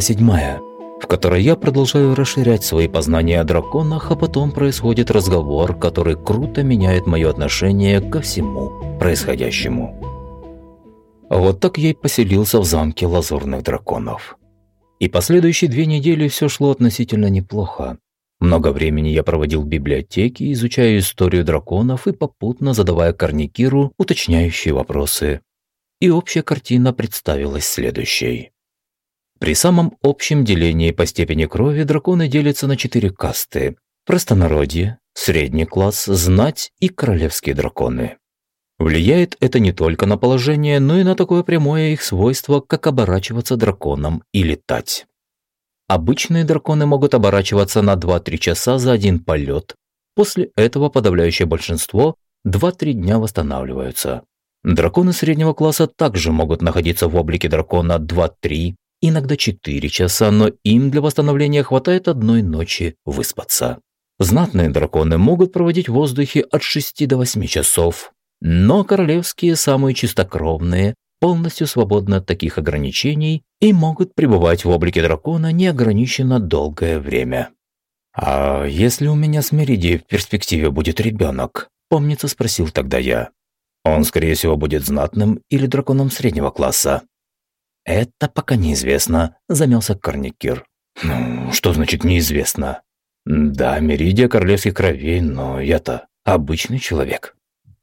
Глава 7, в которой я продолжаю расширять свои познания о драконах, а потом происходит разговор, который круто меняет мое отношение ко всему происходящему. Вот так я и поселился в замке лазурных драконов. И последующие две недели все шло относительно неплохо. Много времени я проводил в библиотеке, изучая историю драконов и попутно задавая Корникиру уточняющие вопросы. И общая картина представилась следующей. При самом общем делении по степени крови драконы делятся на четыре касты – простонародье, средний класс, знать и королевские драконы. Влияет это не только на положение, но и на такое прямое их свойство, как оборачиваться драконом и летать. Обычные драконы могут оборачиваться на 2-3 часа за один полет. После этого подавляющее большинство 2-3 дня восстанавливаются. Драконы среднего класса также могут находиться в облике дракона 2-3, иногда 4 часа, но им для восстановления хватает одной ночи выспаться. Знатные драконы могут проводить в воздухе от 6 до 8 часов, но королевские, самые чистокровные, полностью свободны от таких ограничений и могут пребывать в облике дракона неограниченно долгое время. «А если у меня с Мериди в перспективе будет ребенок?» – помнится, спросил тогда я. «Он, скорее всего, будет знатным или драконом среднего класса?» «Это пока неизвестно», – замялся Корникир. «Ну, что значит неизвестно?» «Да, Меридия королевских кровей, но я-то обычный человек».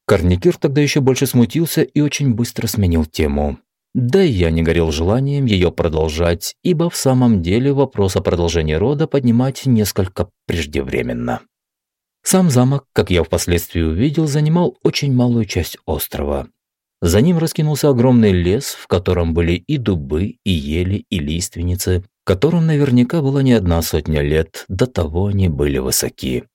Корникир тогда еще больше смутился и очень быстро сменил тему. Да и я не горел желанием ее продолжать, ибо в самом деле вопрос о продолжении рода поднимать несколько преждевременно. Сам замок, как я впоследствии увидел, занимал очень малую часть острова. За ним раскинулся огромный лес, в котором были и дубы, и ели, и лиственницы, которым наверняка была не одна сотня лет, до того они были высоки.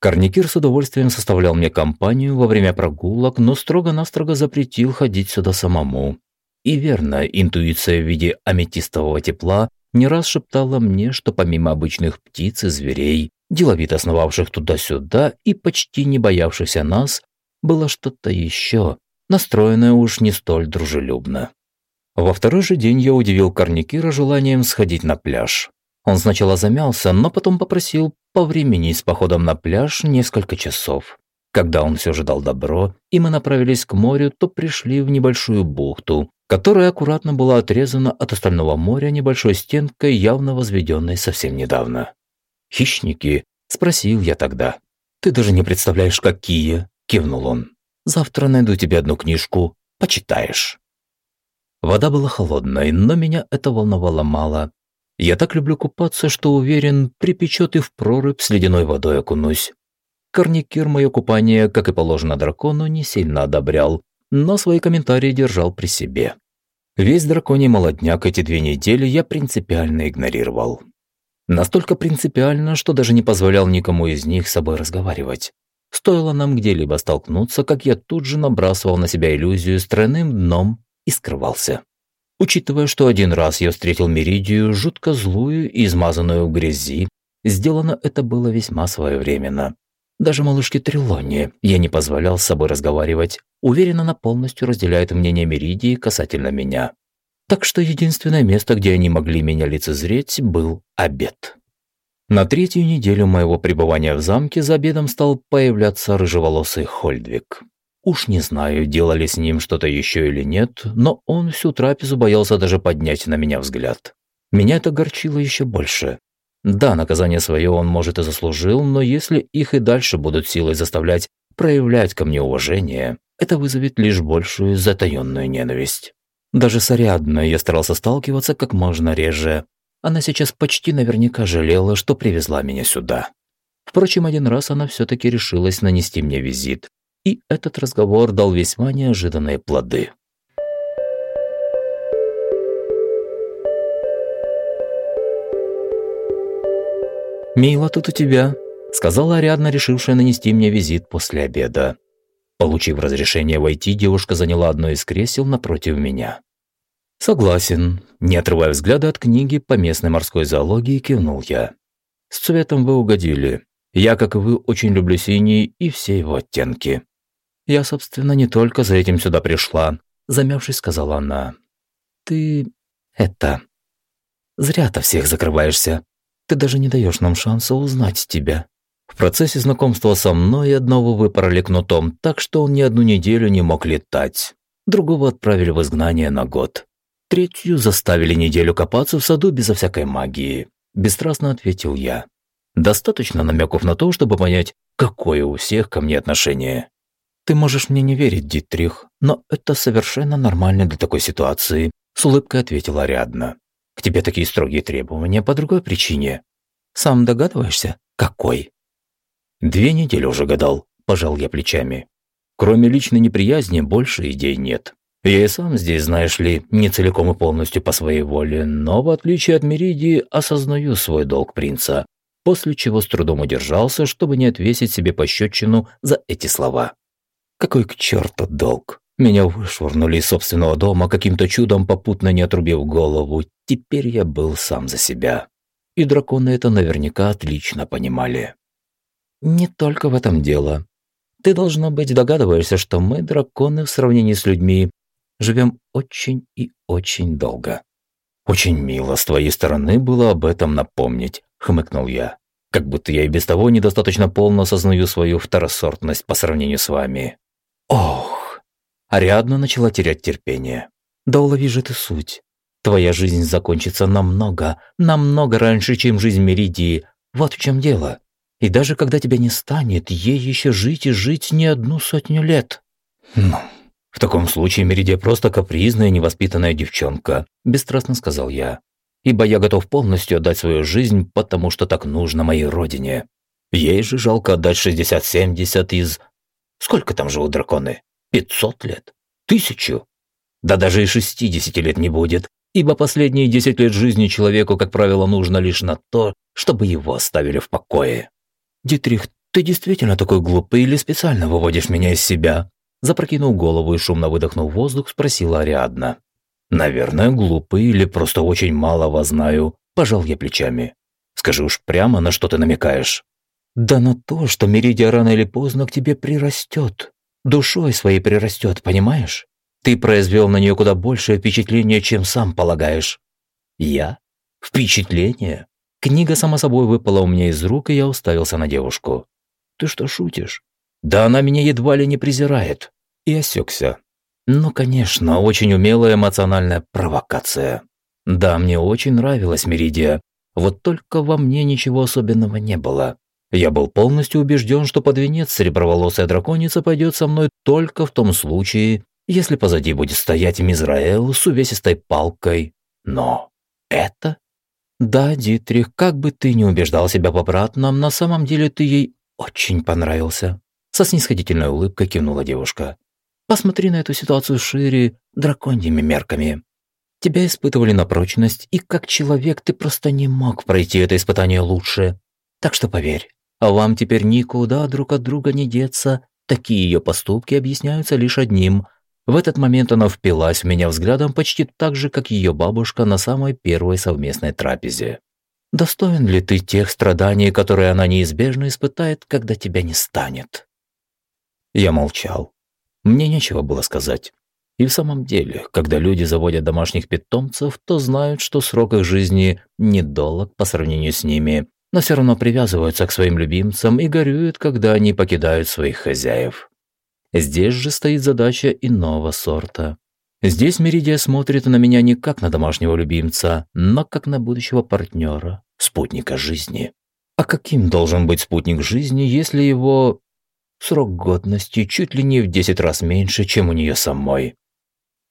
Корникир с удовольствием составлял мне компанию во время прогулок, но строго-настрого запретил ходить сюда самому. И верно, интуиция в виде аметистового тепла не раз шептала мне, что помимо обычных птиц и зверей, деловито основавших туда-сюда и почти не боявшихся нас, было что-то еще, настроенная уж не столь дружелюбно. Во второй же день я удивил Корникира желанием сходить на пляж. Он сначала замялся, но потом попросил повременить с походом на пляж несколько часов. Когда он все же дал добро, и мы направились к морю, то пришли в небольшую бухту, которая аккуратно была отрезана от остального моря небольшой стенкой, явно возведенной совсем недавно. «Хищники?» – спросил я тогда. «Ты даже не представляешь, какие!» – кивнул он. Завтра найду тебе одну книжку, почитаешь». Вода была холодной, но меня это волновало мало. Я так люблю купаться, что уверен, припечет и в прорубь с ледяной водой окунусь. Корникир мое купание, как и положено дракону, не сильно одобрял, но свои комментарии держал при себе. Весь драконий молодняк эти две недели я принципиально игнорировал. Настолько принципиально, что даже не позволял никому из них с собой разговаривать. Стоило нам где-либо столкнуться, как я тут же набрасывал на себя иллюзию с тройным дном и скрывался. Учитывая, что один раз я встретил Меридию, жутко злую и измазанную в грязи, сделано это было весьма своевременно. Даже малышке Трилоне я не позволял с собой разговаривать, уверенно она полностью разделяет мнение Меридии касательно меня. Так что единственное место, где они могли меня лицезреть, был обед. На третью неделю моего пребывания в замке за обедом стал появляться рыжеволосый Хольдвиг. Уж не знаю, делали с ним что-то еще или нет, но он всю трапезу боялся даже поднять на меня взгляд. Меня это горчило еще больше. Да, наказание свое он, может, и заслужил, но если их и дальше будут силой заставлять проявлять ко мне уважение, это вызовет лишь большую затаенную ненависть. Даже с Ариадной я старался сталкиваться как можно реже, она сейчас почти наверняка жалела, что привезла меня сюда. Впрочем, один раз она все-таки решилась нанести мне визит, и этот разговор дал весьма неожиданные плоды. «Мило тут у тебя», – сказала Ариадна, решившая нанести мне визит после обеда. Получив разрешение войти, девушка заняла одно из кресел напротив меня. «Согласен», – не отрывая взгляда от книги по местной морской зоологии, кивнул я. «С цветом вы угодили. Я, как и вы, очень люблю синий и все его оттенки». «Я, собственно, не только за этим сюда пришла», – замявшись, сказала она. «Ты... это...» Зря-то всех закрываешься. Ты даже не даешь нам шанса узнать тебя. В процессе знакомства со мной одного выпороли кнутом, так что он ни одну неделю не мог летать. Другого отправили в изгнание на год. Третью заставили неделю копаться в саду безо всякой магии. Бесстрастно ответил я. Достаточно намеков на то, чтобы понять, какое у всех ко мне отношение. Ты можешь мне не верить, Дитрих, но это совершенно нормально для такой ситуации, с улыбкой ответила Ариадна. К тебе такие строгие требования по другой причине. Сам догадываешься, какой? Две недели уже гадал, пожал я плечами. Кроме личной неприязни, больше идей нет. Я и сам здесь, знаешь ли, не целиком и полностью по своей воле, но в отличие от Меридии осознаю свой долг принца, после чего с трудом удержался, чтобы не отвесить себе пощечину за эти слова. Какой к черту долг? Меня вышвырнули из собственного дома, каким-то чудом попутно не отрубив голову. Теперь я был сам за себя. И драконы это наверняка отлично понимали. Не только в этом дело. Ты, должно быть, догадываешься, что мы, драконы, в сравнении с людьми, живем очень и очень долго. Очень мило с твоей стороны было об этом напомнить, хмыкнул я. Как будто я и без того недостаточно полно осознаю свою второсортность по сравнению с вами. Ох! Ариадна начала терять терпение. Да улови же ты суть. Твоя жизнь закончится намного, намного раньше, чем жизнь Меридии. Вот в чем дело. И даже когда тебя не станет, ей еще жить и жить не одну сотню лет. Ну, в таком случае Меридия просто капризная, невоспитанная девчонка, бесстрастно сказал я. Ибо я готов полностью отдать свою жизнь, потому что так нужно моей родине. Ей же жалко отдать 60-70 из Сколько там живут драконы? Пятьсот лет? Тысячу? Да даже и шестидесяти лет не будет, ибо последние десять лет жизни человеку, как правило, нужно лишь на то, чтобы его оставили в покое. «Дитрих, ты действительно такой глупый или специально выводишь меня из себя?» Запрокинув голову и шумно выдохнув воздух, спросила Ариадна. «Наверное, глупый или просто очень малого знаю», – пожал я плечами. «Скажи уж прямо, на что ты намекаешь». Да на то, что Меридия рано или поздно к тебе прирастет. Душой своей прирастет, понимаешь? Ты произвел на нее куда большее впечатление, чем сам полагаешь. Я? Впечатление? Книга само собой выпала у меня из рук, и я уставился на девушку. Ты что, шутишь? Да она меня едва ли не презирает. И осекся. Ну, конечно, очень умелая эмоциональная провокация. Да, мне очень нравилась Меридия, вот только во мне ничего особенного не было. Я был полностью убежден, что под венец сереброволосая драконица пойдет со мной только в том случае, если позади будет стоять Мизраэл с увесистой палкой. Но это... Да, Дитрих, как бы ты ни убеждал себя в обратном, на самом деле ты ей очень понравился. Со снисходительной улыбкой кивнула девушка. Посмотри на эту ситуацию шире, драконьими мерками. Тебя испытывали на прочность, и как человек ты просто не мог пройти это испытание лучше. Так что поверь, а вам теперь никуда друг от друга не деться. Такие ее поступки объясняются лишь одним. В этот момент она впилась в меня взглядом почти так же, как ее бабушка на самой первой совместной трапезе. Достоин ли ты тех страданий, которые она неизбежно испытает, когда тебя не станет? Я молчал. Мне нечего было сказать. И в самом деле, когда люди заводят домашних питомцев, то знают, что срок их жизни недолг по сравнению с ними, но все равно привязываются к своим любимцам и горюют, когда они покидают своих хозяев. Здесь же стоит задача иного сорта. Здесь Меридия смотрит на меня не как на домашнего любимца, но как на будущего партнера, спутника жизни. А каким должен быть спутник жизни, если его срок годности чуть ли не в 10 раз меньше, чем у нее самой?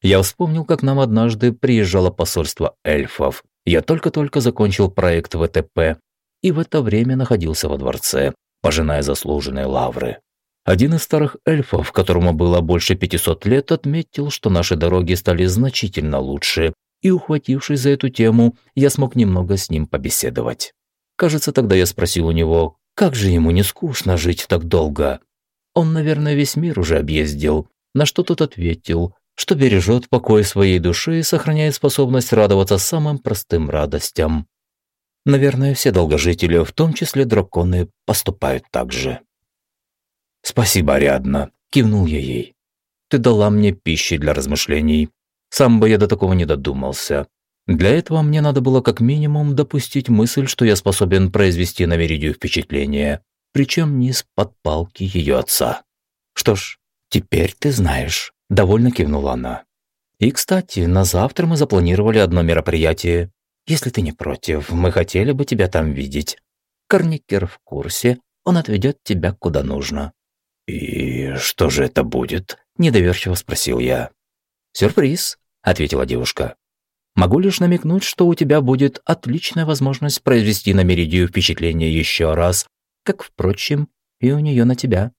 Я вспомнил, как нам однажды приезжало посольство эльфов. Я только-только закончил проект ВТП, и в это время находился во дворце, пожиная заслуженные лавры. Один из старых эльфов, которому было больше 500 лет, отметил, что наши дороги стали значительно лучше, и, ухватившись за эту тему, я смог немного с ним побеседовать. Кажется, тогда я спросил у него, как же ему не скучно жить так долго. Он, наверное, весь мир уже объездил, на что тот ответил, что бережет покой своей души и сохраняет способность радоваться самым простым радостям. Наверное, все долгожители, в том числе драконы, поступают так же. «Спасибо, Ариадна», – кивнул я ей. «Ты дала мне пищи для размышлений. Сам бы я до такого не додумался. Для этого мне надо было как минимум допустить мысль, что я способен произвести на Меридию впечатление, причем не из-под палки ее отца. «Что ж, теперь ты знаешь», – довольно кивнула она. «И, кстати, на завтра мы запланировали одно мероприятие. Если ты не против, мы хотели бы тебя там видеть. Корникер в курсе, он отведет тебя куда нужно». «И что же это будет?» – недоверчиво спросил я. «Сюрприз», – ответила девушка. «Могу лишь намекнуть, что у тебя будет отличная возможность произвести на Меридию впечатление еще раз, как, впрочем, и у нее на тебя».